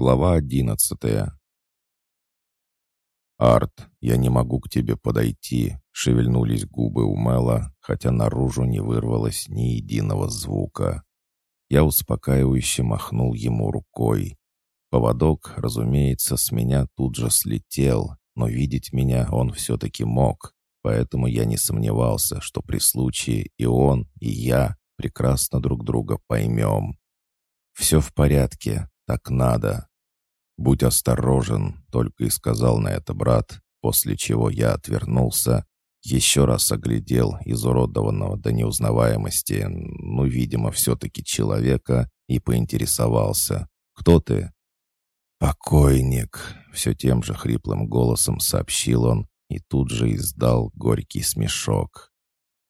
Глава одиннадцатая. «Арт, я не могу к тебе подойти», — шевельнулись губы у Мэла, хотя наружу не вырвалось ни единого звука. Я успокаивающе махнул ему рукой. Поводок, разумеется, с меня тут же слетел, но видеть меня он все-таки мог, поэтому я не сомневался, что при случае и он, и я прекрасно друг друга поймем. «Все в порядке, так надо». «Будь осторожен», — только и сказал на это брат, после чего я отвернулся, еще раз оглядел изуродованного до неузнаваемости, ну, видимо, все-таки человека, и поинтересовался. «Кто ты?» «Покойник», — все тем же хриплым голосом сообщил он и тут же издал горький смешок.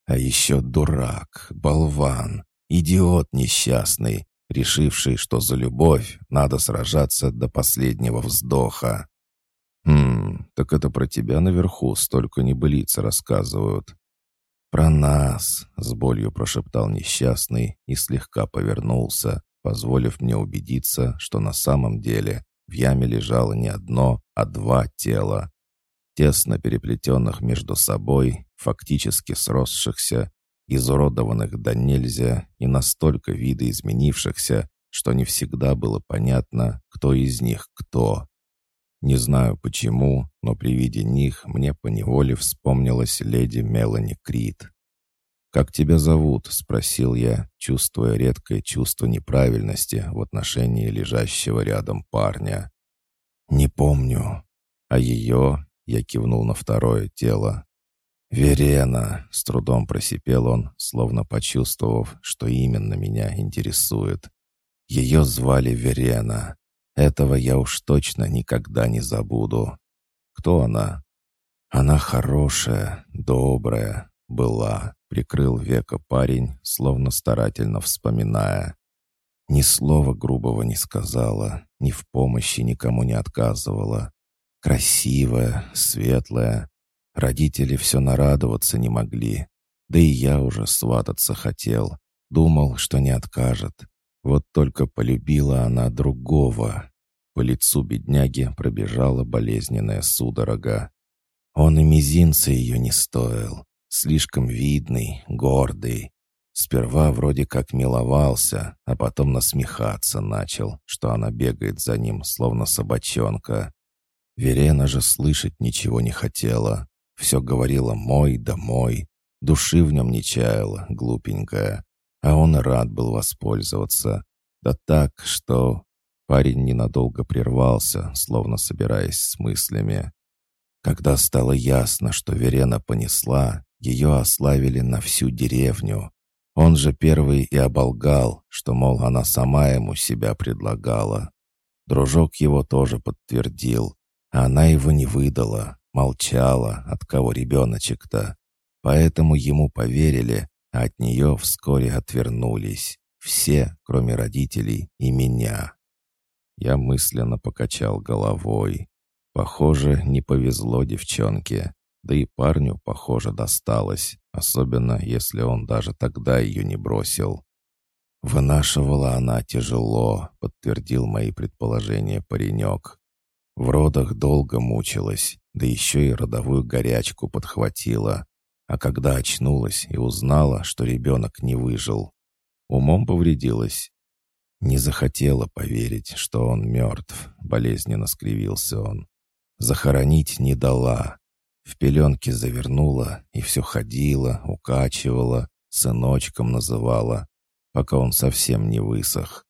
«А еще дурак, болван, идиот несчастный, решивший, что за любовь надо сражаться до последнего вздоха. «Хм, так это про тебя наверху столько небылицы рассказывают». «Про нас», — с болью прошептал несчастный и слегка повернулся, позволив мне убедиться, что на самом деле в яме лежало не одно, а два тела. Тесно переплетенных между собой, фактически сросшихся, изуродованных до нельзя и настолько видоизменившихся, что не всегда было понятно, кто из них кто. Не знаю почему, но при виде них мне поневоле вспомнилась леди Мелани Крид. «Как тебя зовут?» — спросил я, чувствуя редкое чувство неправильности в отношении лежащего рядом парня. «Не помню. А ее?» — я кивнул на второе тело. «Верена!» — с трудом просипел он, словно почувствовав, что именно меня интересует. Ее звали Верена. Этого я уж точно никогда не забуду. Кто она? Она хорошая, добрая, была, прикрыл века парень, словно старательно вспоминая. Ни слова грубого не сказала, ни в помощи никому не отказывала. Красивая, светлая, Родители все нарадоваться не могли. Да и я уже свататься хотел. Думал, что не откажет. Вот только полюбила она другого. По лицу бедняги пробежала болезненная судорога. Он и мизинца ее не стоил. Слишком видный, гордый. Сперва вроде как миловался, а потом насмехаться начал, что она бегает за ним, словно собачонка. Верена же слышать ничего не хотела. Все говорила «мой да мой». Души в нем не чаяла, глупенькая. А он рад был воспользоваться. Да так, что... Парень ненадолго прервался, словно собираясь с мыслями. Когда стало ясно, что Верена понесла, ее ославили на всю деревню. Он же первый и оболгал, что, мол, она сама ему себя предлагала. Дружок его тоже подтвердил, а она его не выдала, Молчала, от кого ребеночек-то. Поэтому ему поверили, а от нее вскоре отвернулись. Все, кроме родителей и меня. Я мысленно покачал головой. Похоже, не повезло девчонке. Да и парню, похоже, досталось, особенно если он даже тогда ее не бросил. «Вынашивала она тяжело», — подтвердил мои предположения паренек. В родах долго мучилась, да еще и родовую горячку подхватила. А когда очнулась и узнала, что ребенок не выжил, умом повредилась. Не захотела поверить, что он мертв, болезненно скривился он. Захоронить не дала. В пеленке завернула и все ходила, укачивала, сыночком называла, пока он совсем не высох.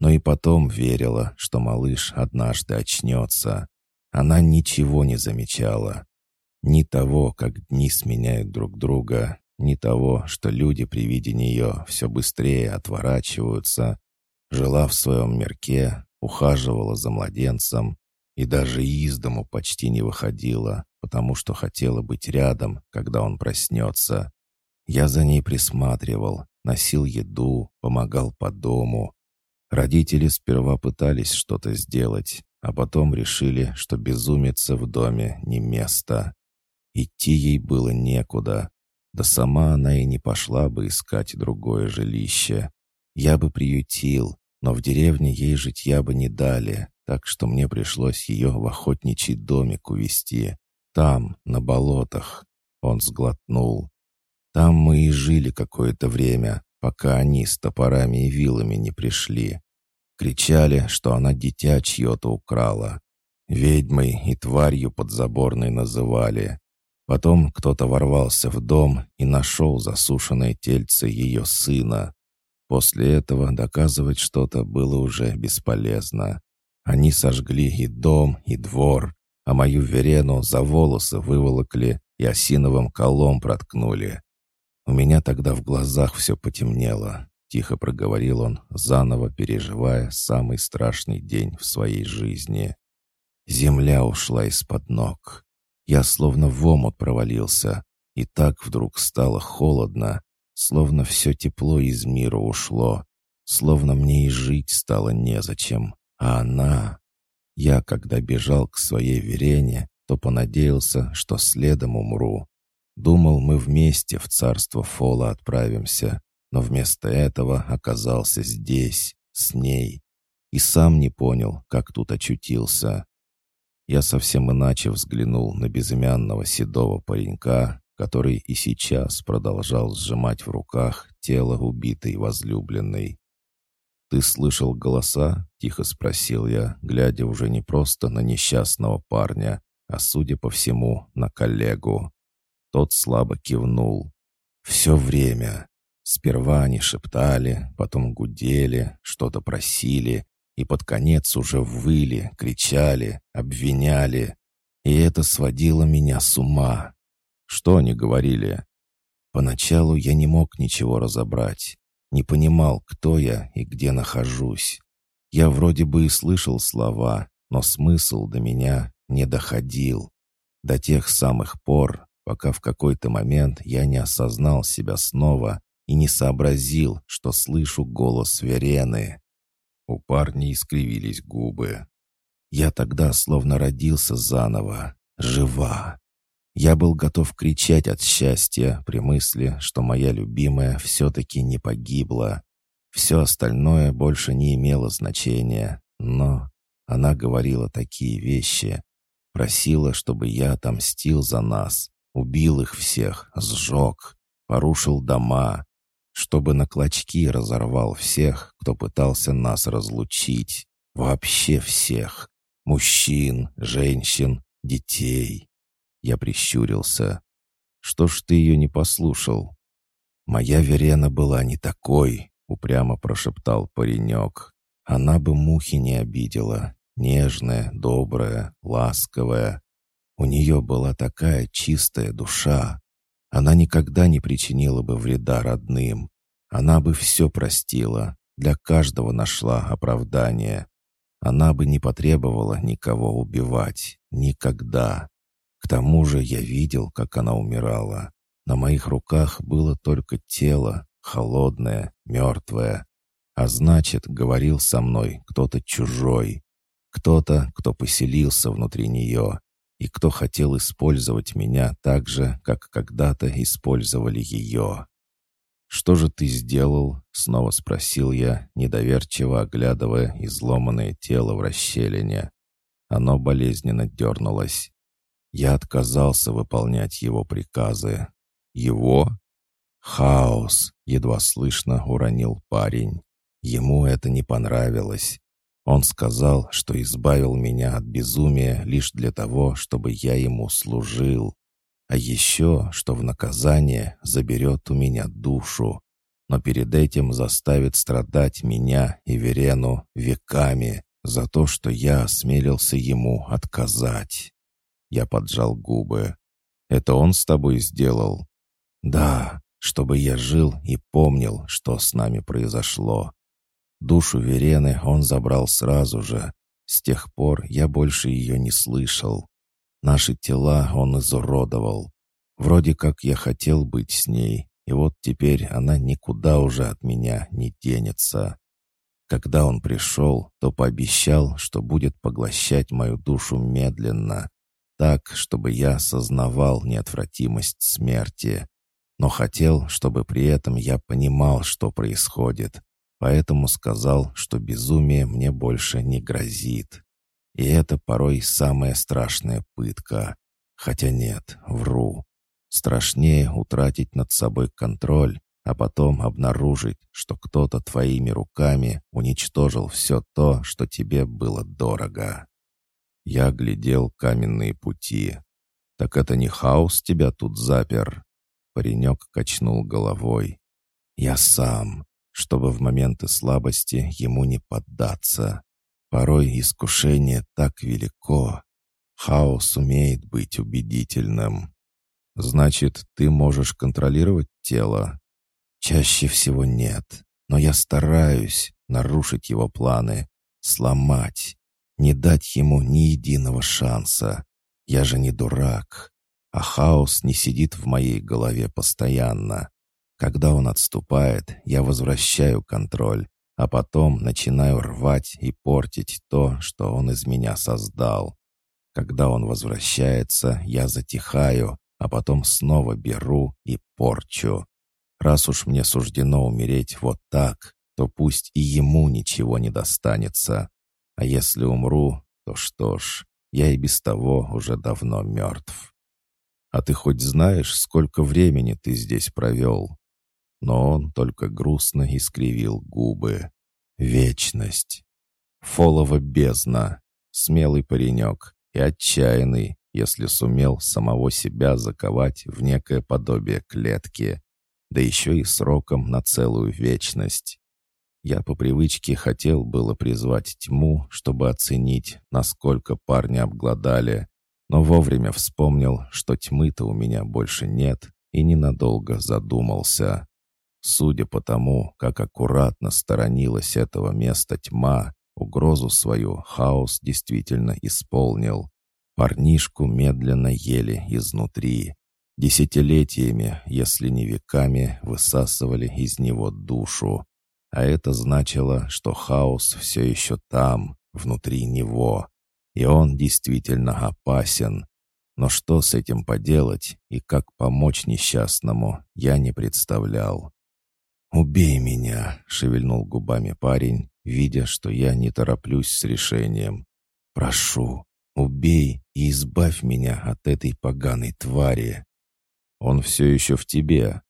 Но и потом верила, что малыш однажды очнется. Она ничего не замечала. Ни того, как дни сменяют друг друга, ни того, что люди при виде нее все быстрее отворачиваются. Жила в своем мирке, ухаживала за младенцем и даже из дому почти не выходила, потому что хотела быть рядом, когда он проснется. Я за ней присматривал, носил еду, помогал по дому. Родители сперва пытались что-то сделать, а потом решили, что безумица в доме не место. Идти ей было некуда, да сама она и не пошла бы искать другое жилище. Я бы приютил, но в деревне ей житья бы не дали, так что мне пришлось ее в охотничий домик увезти. Там, на болотах. Он сглотнул. Там мы и жили какое-то время, пока они с топорами и вилами не пришли. Кричали, что она дитя чье-то украла. Ведьмой и тварью подзаборной называли. Потом кто-то ворвался в дом и нашел засушенное тельце ее сына. После этого доказывать что-то было уже бесполезно. Они сожгли и дом, и двор, а мою Верену за волосы выволокли и осиновым колом проткнули. У меня тогда в глазах все потемнело. Тихо проговорил он, заново переживая самый страшный день в своей жизни. Земля ушла из-под ног. Я словно в омут провалился, и так вдруг стало холодно, словно все тепло из мира ушло, словно мне и жить стало незачем. А она... Я, когда бежал к своей Верене, то понадеялся, что следом умру. Думал, мы вместе в царство Фола отправимся, но вместо этого оказался здесь, с ней. И сам не понял, как тут очутился. Я совсем иначе взглянул на безымянного седого паренька, который и сейчас продолжал сжимать в руках тело убитой возлюбленной. «Ты слышал голоса?» — тихо спросил я, глядя уже не просто на несчастного парня, а, судя по всему, на коллегу. Тот слабо кивнул. «Все время. Сперва они шептали, потом гудели, что-то просили, и под конец уже выли, кричали, обвиняли. И это сводило меня с ума. Что они говорили? Поначалу я не мог ничего разобрать, не понимал, кто я и где нахожусь. Я вроде бы и слышал слова, но смысл до меня не доходил. До тех самых пор, пока в какой-то момент я не осознал себя снова и не сообразил, что слышу голос Верены. У парня искривились губы. Я тогда словно родился заново, жива. Я был готов кричать от счастья при мысли, что моя любимая все-таки не погибла. Все остальное больше не имело значения, но она говорила такие вещи, просила, чтобы я отомстил за нас, убил их всех, сжег, порушил дома, чтобы на клочки разорвал всех, кто пытался нас разлучить, вообще всех, мужчин, женщин, детей. Я прищурился. «Что ж ты ее не послушал?» «Моя Верена была не такой», — упрямо прошептал паренек. «Она бы мухи не обидела. Нежная, добрая, ласковая. У нее была такая чистая душа. Она никогда не причинила бы вреда родным. Она бы все простила, для каждого нашла оправдание. Она бы не потребовала никого убивать. Никогда. К тому же я видел, как она умирала. На моих руках было только тело, холодное, мертвое. А значит, говорил со мной кто-то чужой. Кто-то, кто поселился внутри нее. И кто хотел использовать меня так же, как когда-то использовали ее. «Что же ты сделал?» — снова спросил я, недоверчиво оглядывая изломанное тело в расщелине. Оно болезненно дернулось. Я отказался выполнять его приказы. Его? Хаос, едва слышно уронил парень. Ему это не понравилось. Он сказал, что избавил меня от безумия лишь для того, чтобы я ему служил. А еще, что в наказание заберет у меня душу, но перед этим заставит страдать меня и Верену веками за то, что я осмелился ему отказать. Я поджал губы. «Это он с тобой сделал?» «Да, чтобы я жил и помнил, что с нами произошло. Душу Верены он забрал сразу же. С тех пор я больше ее не слышал. Наши тела он изуродовал. Вроде как я хотел быть с ней, и вот теперь она никуда уже от меня не денется. Когда он пришел, то пообещал, что будет поглощать мою душу медленно, так, чтобы я осознавал неотвратимость смерти, но хотел, чтобы при этом я понимал, что происходит, поэтому сказал, что безумие мне больше не грозит. И это порой самая страшная пытка. Хотя нет, вру. Страшнее утратить над собой контроль, а потом обнаружить, что кто-то твоими руками уничтожил все то, что тебе было дорого. Я глядел каменные пути. «Так это не хаос тебя тут запер?» Паренек качнул головой. «Я сам, чтобы в моменты слабости ему не поддаться. Порой искушение так велико. Хаос умеет быть убедительным. Значит, ты можешь контролировать тело?» «Чаще всего нет, но я стараюсь нарушить его планы, сломать, не дать ему ни единого шанса. Я же не дурак, а хаос не сидит в моей голове постоянно. Когда он отступает, я возвращаю контроль, а потом начинаю рвать и портить то, что он из меня создал. Когда он возвращается, я затихаю, а потом снова беру и порчу. Раз уж мне суждено умереть вот так, то пусть и ему ничего не достанется. А если умру, то что ж, я и без того уже давно мертв. А ты хоть знаешь, сколько времени ты здесь провел?» Но он только грустно искривил губы. «Вечность. Фолова бездна. Смелый паренек и отчаянный, если сумел самого себя заковать в некое подобие клетки, да еще и сроком на целую вечность. Я по привычке хотел было призвать тьму, чтобы оценить, насколько парни обглодали, но вовремя вспомнил, что тьмы-то у меня больше нет, и ненадолго задумался. Судя по тому, как аккуратно сторонилась этого места тьма, угрозу свою хаос действительно исполнил. Парнишку медленно ели изнутри. Десятилетиями, если не веками, высасывали из него душу, а это значило, что хаос все еще там, внутри него. И он действительно опасен. Но что с этим поделать и как помочь несчастному, я не представлял. «Убей меня!» — шевельнул губами парень, видя, что я не тороплюсь с решением. «Прошу, убей и избавь меня от этой поганой твари!» «Он все еще в тебе»,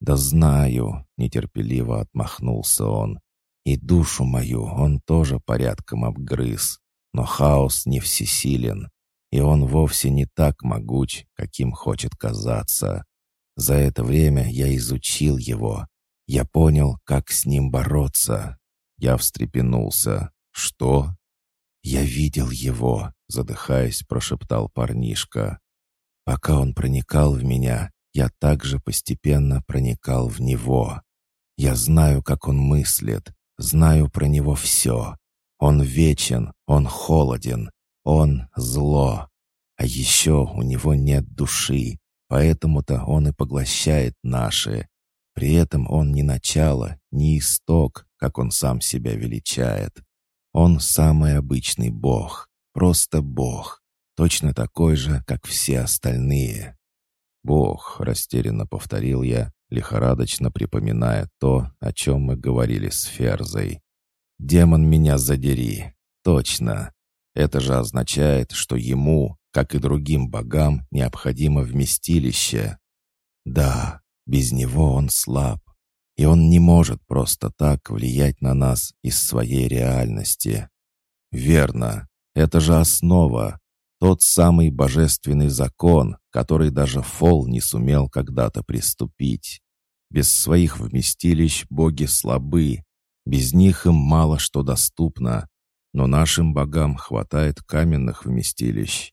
«Да знаю», — нетерпеливо отмахнулся он. «И душу мою он тоже порядком обгрыз. Но хаос не всесилен, и он вовсе не так могуч, каким хочет казаться. За это время я изучил его. Я понял, как с ним бороться. Я встрепенулся. «Что?» «Я видел его», — задыхаясь, прошептал парнишка. «Пока он проникал в меня, я также постепенно проникал в него. Я знаю, как он мыслит, знаю про него все. Он вечен, он холоден, он зло. А еще у него нет души, поэтому-то он и поглощает наши. При этом он не начало, не исток, как он сам себя величает. Он самый обычный бог, просто бог, точно такой же, как все остальные. «Бог», — растерянно повторил я, лихорадочно припоминая то, о чем мы говорили с Ферзой. «Демон меня задери! Точно! Это же означает, что ему, как и другим богам, необходимо вместилище. Да, без него он слаб, и он не может просто так влиять на нас из своей реальности. Верно, это же основа, тот самый божественный закон, который даже Фол не сумел когда-то приступить. Без своих вместилищ боги слабы, без них им мало что доступно, но нашим богам хватает каменных вместилищ.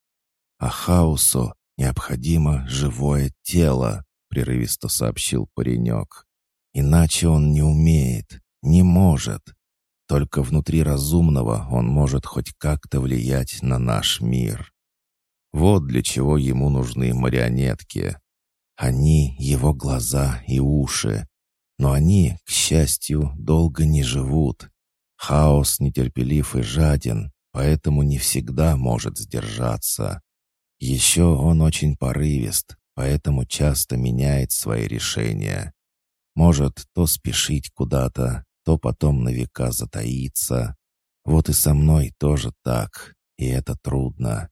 А хаосу необходимо живое тело, прерывисто сообщил паренек. Иначе он не умеет, не может. Только внутри разумного он может хоть как-то влиять на наш мир. Вот для чего ему нужны марионетки. Они — его глаза и уши. Но они, к счастью, долго не живут. Хаос нетерпелив и жаден, поэтому не всегда может сдержаться. Еще он очень порывист, поэтому часто меняет свои решения. Может то спешить куда-то, то потом на века затаится. Вот и со мной тоже так, и это трудно.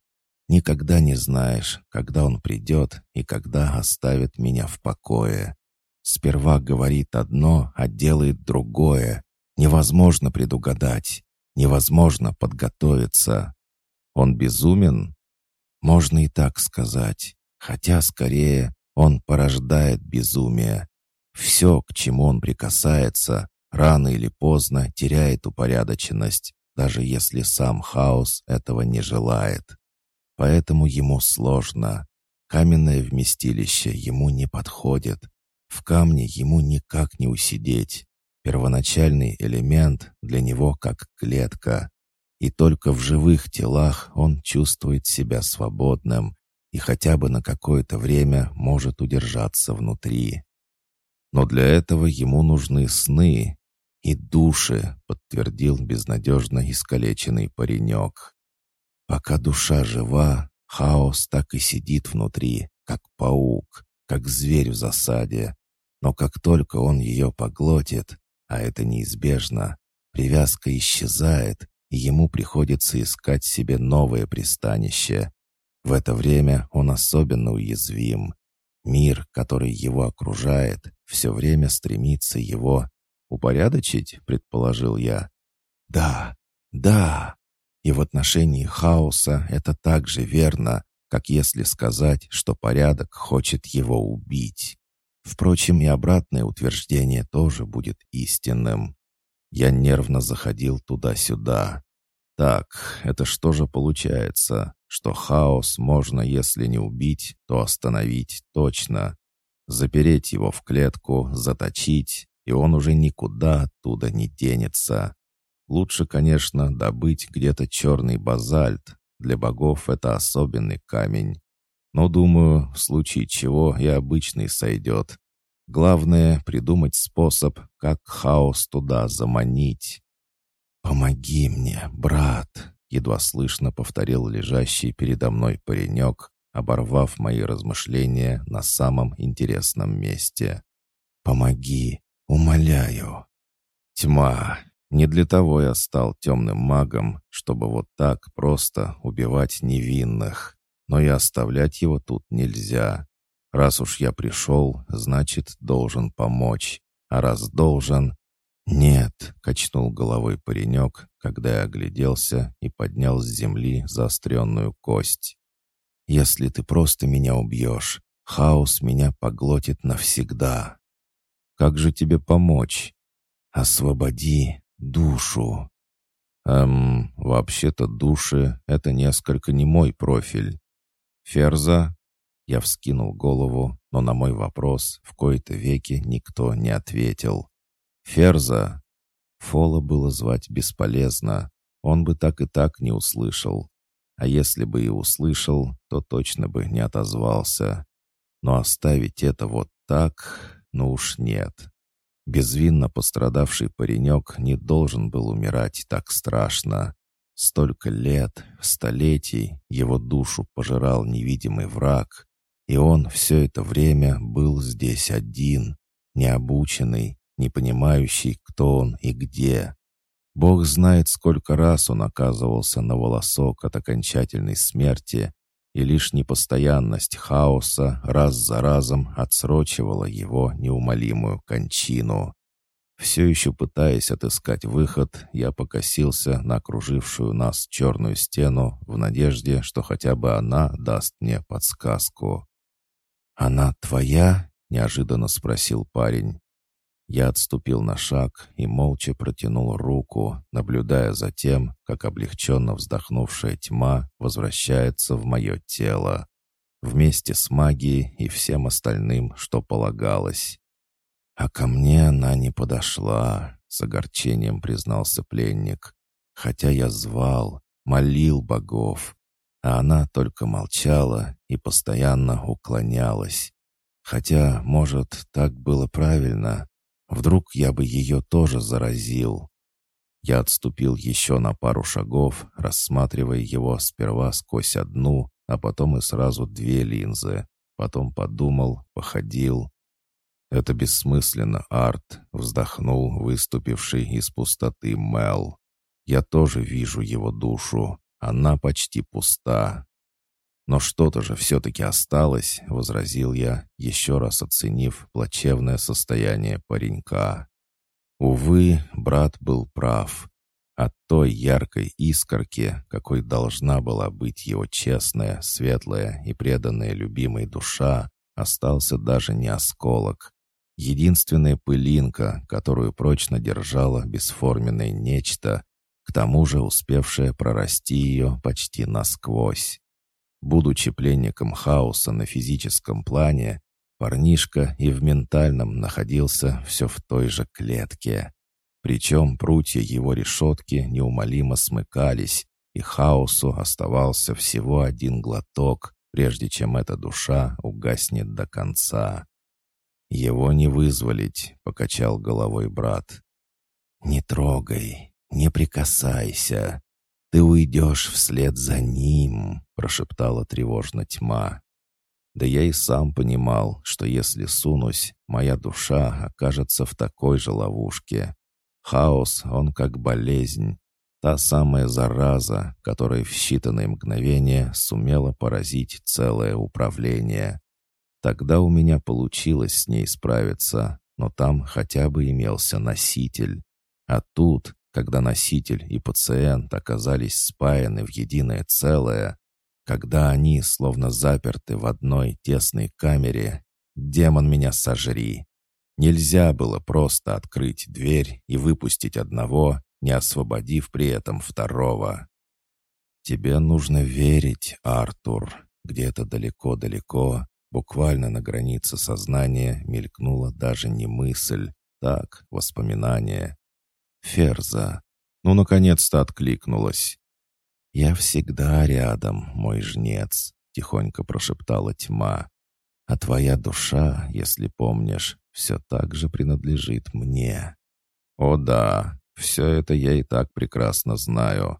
Никогда не знаешь, когда он придет и когда оставит меня в покое. Сперва говорит одно, а делает другое. Невозможно предугадать, невозможно подготовиться. Он безумен? Можно и так сказать, хотя скорее он порождает безумие. Все, к чему он прикасается, рано или поздно теряет упорядоченность, даже если сам хаос этого не желает. Поэтому ему сложно. Каменное вместилище ему не подходит. В камне ему никак не усидеть. Первоначальный элемент для него как клетка. И только в живых телах он чувствует себя свободным и хотя бы на какое-то время может удержаться внутри. Но для этого ему нужны сны и души, подтвердил безнадежно искалеченный паренек. Пока душа жива, хаос так и сидит внутри, как паук, как зверь в засаде. Но как только он ее поглотит, а это неизбежно, привязка исчезает, и ему приходится искать себе новое пристанище. В это время он особенно уязвим. Мир, который его окружает, все время стремится его упорядочить, предположил я. Да, да, и в отношении хаоса это так же верно, как если сказать, что порядок хочет его убить. Впрочем, и обратное утверждение тоже будет истинным. Я нервно заходил туда-сюда. Так, это что же получается, что хаос можно, если не убить, то остановить точно. Запереть его в клетку, заточить, и он уже никуда оттуда не денется. Лучше, конечно, добыть где-то черный базальт. Для богов это особенный камень. Но, думаю, в случае чего и обычный сойдет. Главное — придумать способ, как хаос туда заманить. «Помоги мне, брат!» — едва слышно повторил лежащий передо мной паренек, оборвав мои размышления на самом интересном месте. «Помоги, умоляю!» Тьма, не для того я стал темным магом, чтобы вот так просто убивать невинных. Но и оставлять его тут нельзя. Раз уж я пришел, значит, должен помочь. А раз должен... «Нет», — качнул головой паренек, когда я огляделся и поднял с земли заостренную кость. «Если ты просто меня убьешь, хаос меня поглотит навсегда. Как же тебе помочь? Освободи, душу. Эм, вообще-то души — это несколько не мой профиль. Ферза? Я вскинул голову, но на мой вопрос в кои-то веки никто не ответил. Ферза? Фола было звать бесполезно. Он бы так и так не услышал. А если бы и услышал, то точно бы не отозвался. Но оставить это вот так, ну уж нет. Безвинно пострадавший паренек не должен был умирать так страшно. Столько лет, столетий его душу пожирал невидимый враг, и он все это время был здесь один, необученный, не понимающий, кто он и где. Бог знает, сколько раз он оказывался на волосок от окончательной смерти, и лишь непостоянность хаоса раз за разом отсрочивала его неумолимую кончину. Все еще пытаясь отыскать выход, я покосился на окружившую нас черную стену в надежде, что хотя бы она даст мне подсказку. «Она твоя?» — неожиданно спросил парень. Я отступил на шаг и молча протянул руку, наблюдая за тем, как облегченно вздохнувшая тьма возвращается в мое тело, вместе с магией и всем остальным, что полагалось. «А ко мне она не подошла», — с огорчением признался пленник. «Хотя я звал, молил богов, а она только молчала и постоянно уклонялась. Хотя, может, так было правильно, Вдруг я бы ее тоже заразил. Я отступил еще на пару шагов, рассматривая его сперва сквозь одну, а потом и сразу две линзы. Потом подумал, походил. «Это бессмысленно, Арт», — вздохнул выступивший из пустоты Мел. «Я тоже вижу его душу. Она почти пуста». «Но что-то же все-таки осталось», — возразил я, еще раз оценив плачевное состояние паренька. Увы, брат был прав. От той яркой искорки, какой должна была быть его честная, светлая и преданная любимой душа, остался даже не осколок. Единственная пылинка, которую прочно держала бесформенное нечто, к тому же успевшее прорасти ее почти насквозь. Будучи пленником хаоса на физическом плане, парнишка и в ментальном находился все в той же клетке. Причем прутья его решетки неумолимо смыкались, и хаосу оставался всего один глоток, прежде чем эта душа угаснет до конца. «Его не вызволить», — покачал головой брат. «Не трогай, не прикасайся. Ты уйдешь вслед за ним», — прошептала тревожно тьма. Да я и сам понимал, что если сунусь, моя душа окажется в такой же ловушке. Хаос, он как болезнь. Та самая зараза, которая в считанные мгновения сумела поразить целое управление. Тогда у меня получилось с ней справиться, но там хотя бы имелся носитель. А тут, когда носитель и пациент оказались спаяны в единое целое, когда они словно заперты в одной тесной камере, демон меня сожри. Нельзя было просто открыть дверь и выпустить одного, не освободив при этом второго. «Тебе нужно верить, Артур». Где-то далеко-далеко, буквально на границе сознания, мелькнула даже не мысль, так, воспоминание. Ферза. Ну, наконец-то откликнулась. «Я всегда рядом, мой жнец», — тихонько прошептала тьма. «А твоя душа, если помнишь, все так же принадлежит мне. О да, все это я и так прекрасно знаю.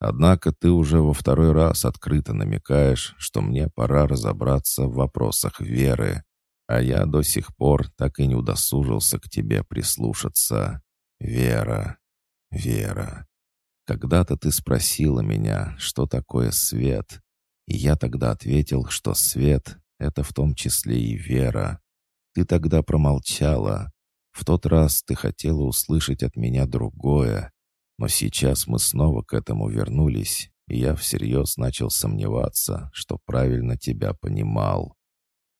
Однако ты уже во второй раз открыто намекаешь, что мне пора разобраться в вопросах веры, а я до сих пор так и не удосужился к тебе прислушаться. Вера, Вера. Когда-то ты спросила меня, что такое свет, и я тогда ответил, что свет — это в том числе и вера. Ты тогда промолчала. В тот раз ты хотела услышать от меня другое. Но сейчас мы снова к этому вернулись, и я всерьез начал сомневаться, что правильно тебя понимал.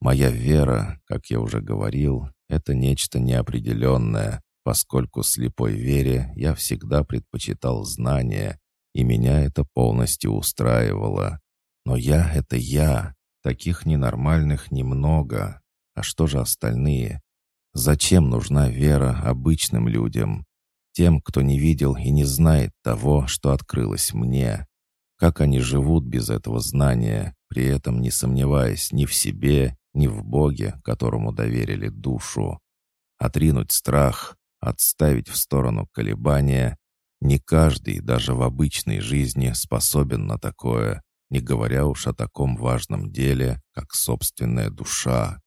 Моя вера, как я уже говорил, это нечто неопределенное, поскольку слепой вере я всегда предпочитал знания, и меня это полностью устраивало. Но я — это я, таких ненормальных немного, а что же остальные? Зачем нужна вера обычным людям? Тем, кто не видел и не знает того, что открылось мне. Как они живут без этого знания, при этом не сомневаясь ни в себе, ни в Боге, которому доверили душу. Отринуть страх, отставить в сторону колебания. Не каждый, даже в обычной жизни, способен на такое, не говоря уж о таком важном деле, как собственная душа.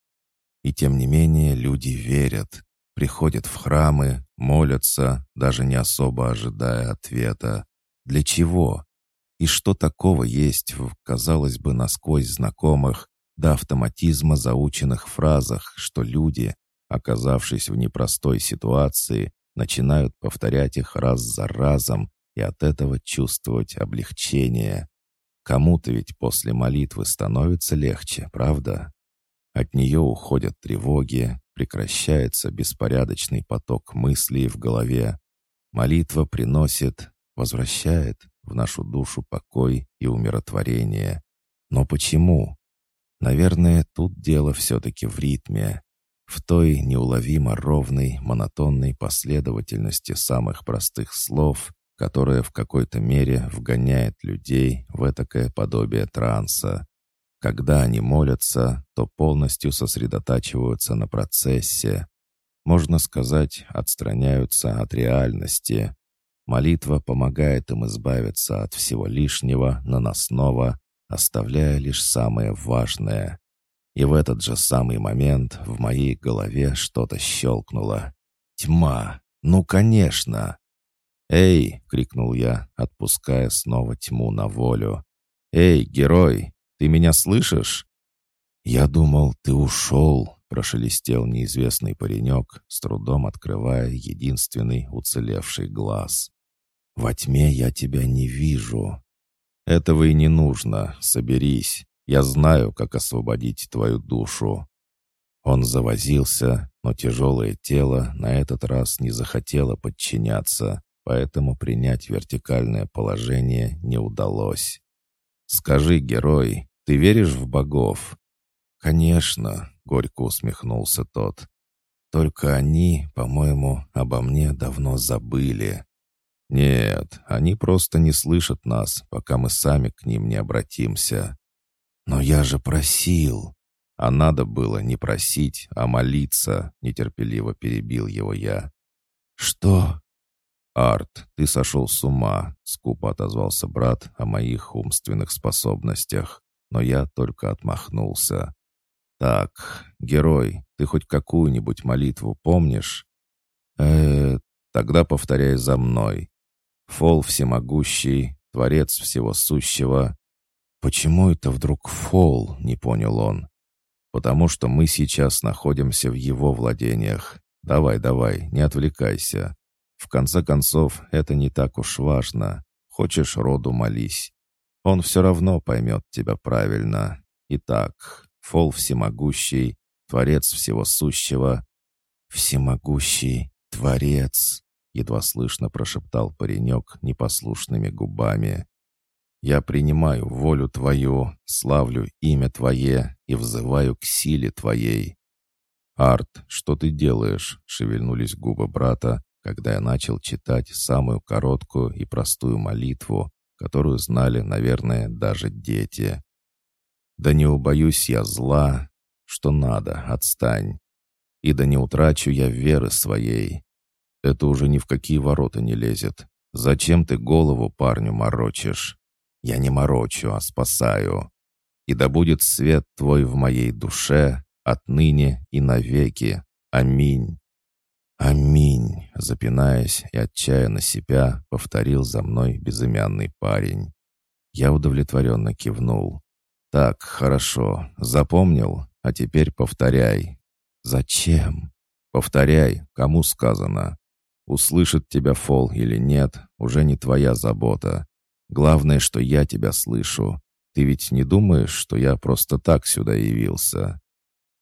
И тем не менее люди верят, приходят в храмы, молятся, даже не особо ожидая ответа. Для чего? И что такого есть в, казалось бы, насквозь знакомых, до автоматизма заученных фразах, что люди, оказавшись в непростой ситуации, начинают повторять их раз за разом и от этого чувствовать облегчение. Кому-то ведь после молитвы становится легче, правда? От нее уходят тревоги, прекращается беспорядочный поток мыслей в голове. Молитва приносит, возвращает в нашу душу покой и умиротворение. Но почему? Наверное, тут дело все-таки в ритме, в той неуловимо ровной, монотонной последовательности самых простых слов, которая в какой-то мере вгоняет людей в этакое подобие транса. Когда они молятся, то полностью сосредотачиваются на процессе. Можно сказать, отстраняются от реальности. Молитва помогает им избавиться от всего лишнего, наносного, оставляя лишь самое важное. И в этот же самый момент в моей голове что-то щелкнуло. «Тьма! Ну, конечно!» «Эй!» — крикнул я, отпуская снова тьму на волю. «Эй, герой, ты меня слышишь?» «Я думал, ты ушел», — прошелестел неизвестный паренек, с трудом открывая единственный уцелевший глаз. «Во тьме я тебя не вижу». «Этого и не нужно, соберись. Я знаю, как освободить твою душу». Он завозился, но тяжелое тело на этот раз не захотело подчиняться, поэтому принять вертикальное положение не удалось. «Скажи, герой, ты веришь в богов?» «Конечно», — горько усмехнулся тот. «Только они, по-моему, обо мне давно забыли». «Нет, они просто не слышат нас, пока мы сами к ним не обратимся». «Но я же просил!» «А надо было не просить, а молиться», — нетерпеливо перебил его я. «Что?» «Арт, ты сошел с ума», — скупо отозвался брат о моих умственных способностях, но я только отмахнулся. «Так, герой, ты хоть какую-нибудь молитву помнишь?» э тогда повторяй за мной. Фол всемогущий, Творец всего сущего, «Почему это вдруг фол?» — не понял он. «Потому что мы сейчас находимся в его владениях. Давай, давай, не отвлекайся. В конце концов, это не так уж важно. Хочешь роду молись. Он все равно поймет тебя правильно. Итак, фол всемогущий, Творец всего сущего». «Всемогущий Творец!» — едва слышно прошептал паренек непослушными губами. Я принимаю волю Твою, славлю имя Твое и взываю к силе Твоей». «Арт, что ты делаешь?» — шевельнулись губы брата, когда я начал читать самую короткую и простую молитву, которую знали, наверное, даже дети. «Да не убоюсь я зла, что надо, отстань. И да не утрачу я веры своей. Это уже ни в какие ворота не лезет. Зачем ты голову парню морочишь? Я не морочу, а спасаю. И да будет свет Твой в моей душе отныне и навеки. Аминь. «Аминь!» — запинаясь и отчаянно себя, повторил за мной безымянный парень. Я удовлетворенно кивнул. «Так, хорошо, запомнил, а теперь повторяй». «Зачем?» «Повторяй, кому сказано. Услышит тебя Фол или нет, уже не твоя забота. Главное, что я тебя слышу. Ты ведь не думаешь, что я просто так сюда явился?»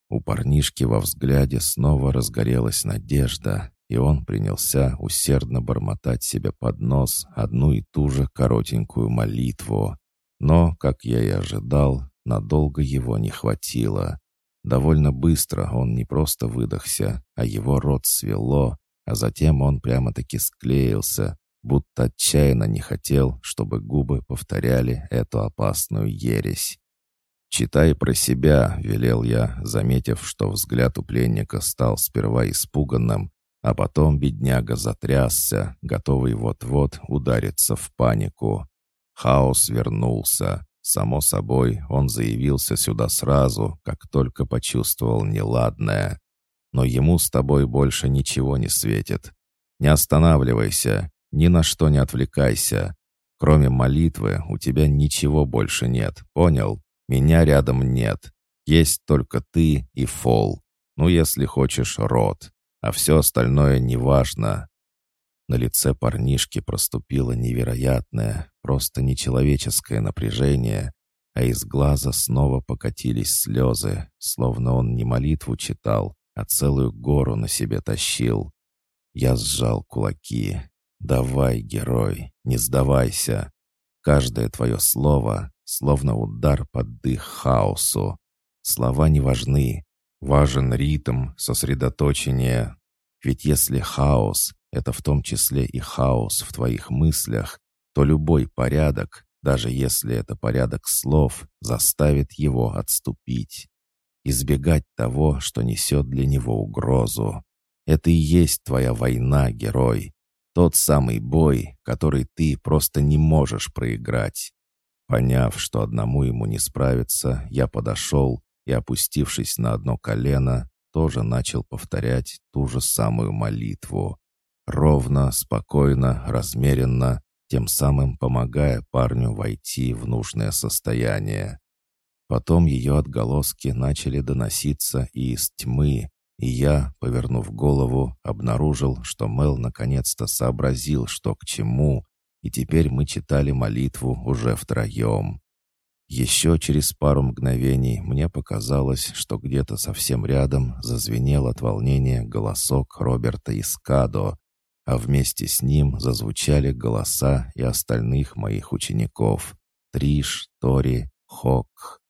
У парнишки во взгляде снова разгорелась надежда, и он принялся усердно бормотать себе под нос одну и ту же коротенькую молитву. Но, как я и ожидал, надолго его не хватило. Довольно быстро он не просто выдохся, а его рот свело, а затем он прямо-таки склеился, будто отчаянно не хотел, чтобы губы повторяли эту опасную ересь. «Читай про себя», — велел я, заметив, что взгляд у пленника стал сперва испуганным, а потом бедняга затрясся, готовый вот-вот удариться в панику. Хаос вернулся. Само собой, он заявился сюда сразу, как только почувствовал неладное. Но ему с тобой больше ничего не светит. Не останавливайся, ни на что не отвлекайся. Кроме молитвы у тебя ничего больше нет, понял? Меня рядом нет. Есть только ты и Фол. Ну, если хочешь, рот. А все остальное неважно. На лице парнишки проступило невероятное, просто нечеловеческое напряжение, а из глаза снова покатились слезы, словно он не молитву читал, а целую гору на себе тащил. Я сжал кулаки. «Давай, герой, не сдавайся. Каждое твое слово словно удар под дых хаосу. Слова не важны. Важен ритм, сосредоточение. Ведь если хаос — это в том числе и хаос в твоих мыслях, то любой порядок, даже если это порядок слов, заставит его отступить. Избегать того, что несет для него угрозу. Это и есть твоя война, герой. Тот самый бой, который ты просто не можешь проиграть. Поняв, что одному ему не справиться, я подошел и, опустившись на одно колено, тоже начал повторять ту же самую молитву. Ровно, спокойно, размеренно, тем самым помогая парню войти в нужное состояние. Потом ее отголоски начали доноситься и из тьмы, и я, повернув голову, обнаружил, что Мел наконец-то сообразил, что к чему, и теперь мы читали молитву уже втроем. Еще через пару мгновений мне показалось, что где-то совсем рядом зазвенел от волнения голосок Роберта Искадо, а вместе с ним зазвучали голоса и остальных моих учеников — Триш, Тори, Хок.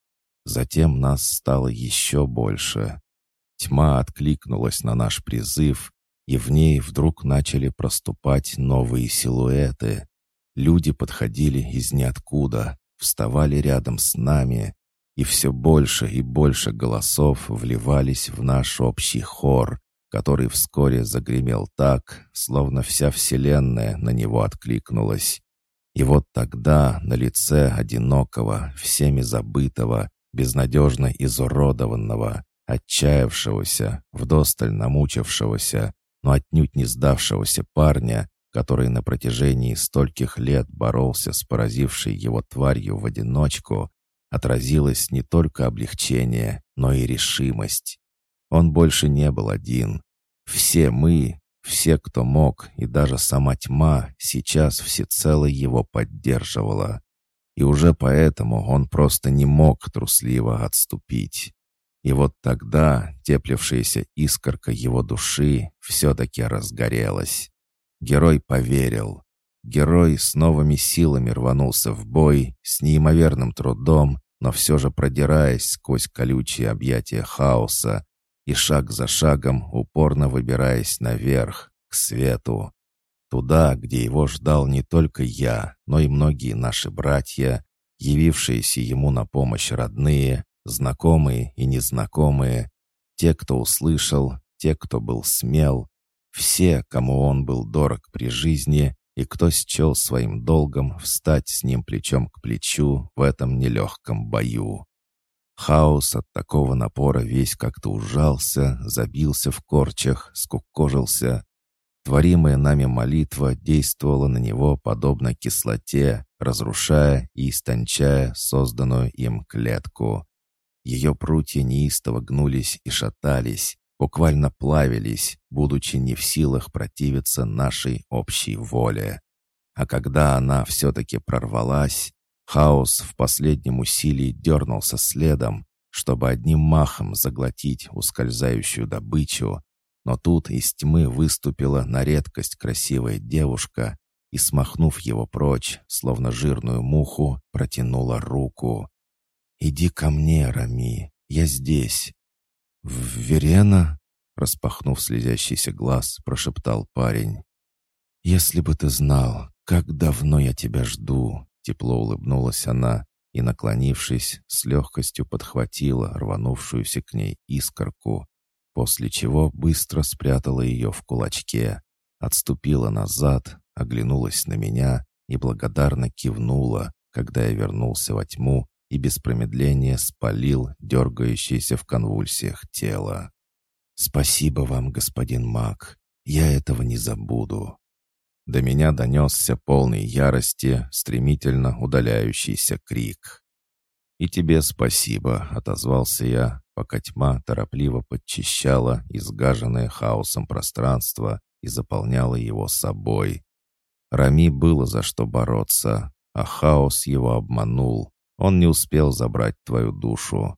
Затем нас стало еще больше. Тьма откликнулась на наш призыв, и в ней вдруг начали проступать новые силуэты. Люди подходили из ниоткуда, вставали рядом с нами, и все больше и больше голосов вливались в наш общий хор, который вскоре загремел так, словно вся вселенная на него откликнулась. И вот тогда на лице одинокого, всеми забытого, безнадежно изуродованного, отчаявшегося, вдосталь намучившегося, но отнюдь не сдавшегося парня, который на протяжении стольких лет боролся с поразившей его тварью в одиночку, отразилось не только облегчение, но и решимость. Он больше не был один. Все мы, все, кто мог, и даже сама тьма сейчас всецело его поддерживала. И уже поэтому он просто не мог трусливо отступить. И вот тогда теплившаяся искорка его души все-таки разгорелась. Герой поверил. Герой с новыми силами рванулся в бой, с неимоверным трудом, но все же продираясь сквозь колючие объятия хаоса и шаг за шагом упорно выбираясь наверх, к свету. Туда, где его ждал не только я, но и многие наши братья, явившиеся ему на помощь родные, знакомые и незнакомые, те, кто услышал, те, кто был смел, все, кому он был дорог при жизни и кто счел своим долгом встать с ним плечом к плечу в этом нелегком бою. Хаос от такого напора весь как-то ужался, забился в корчах, скукожился. Творимая нами молитва действовала на него подобно кислоте, разрушая и истончая созданную им клетку. Ее прутья неистово гнулись и шатались, буквально плавились, будучи не в силах противиться нашей общей воле. А когда она все-таки прорвалась, хаос в последнем усилии дернулся следом, чтобы одним махом заглотить ускользающую добычу, но тут из тьмы выступила на редкость красивая девушка и, смахнув его прочь, словно жирную муху, протянула руку. «Иди ко мне, Рами, я здесь». «Верена?» — распахнув слезящийся глаз, прошептал парень. «Если бы ты знал, как давно я тебя жду!» Тепло улыбнулась она и, наклонившись, с легкостью подхватила рванувшуюся к ней искорку, после чего быстро спрятала ее в кулачке, отступила назад, оглянулась на меня и благодарно кивнула, когда я вернулся во тьму и без промедления спалил дергающееся в конвульсиях тело. «Спасибо вам, господин маг. Я этого не забуду». До меня донесся полный ярости, стремительно удаляющийся крик. «И тебе спасибо», — отозвался я, пока тьма торопливо подчищала изгаженное хаосом пространство и заполняла его собой. Рами было за что бороться, а хаос его обманул, он не успел забрать твою душу».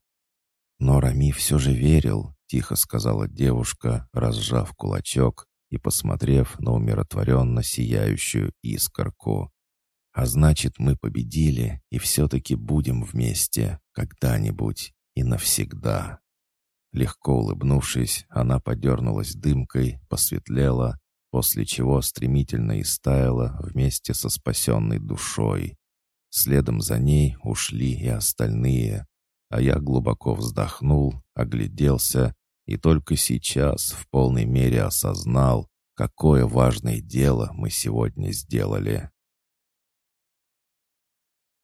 «Но Рами все же верил», — тихо сказала девушка, разжав кулачок и посмотрев на умиротворенно сияющую искорку. «А значит, мы победили и все-таки будем вместе когда-нибудь и навсегда». Легко улыбнувшись, она подернулась дымкой, посветлела, после чего стремительно истаяла вместе со спасенной душой. Следом за ней ушли и остальные, а я глубоко вздохнул, огляделся и только сейчас в полной мере осознал, какое важное дело мы сегодня сделали.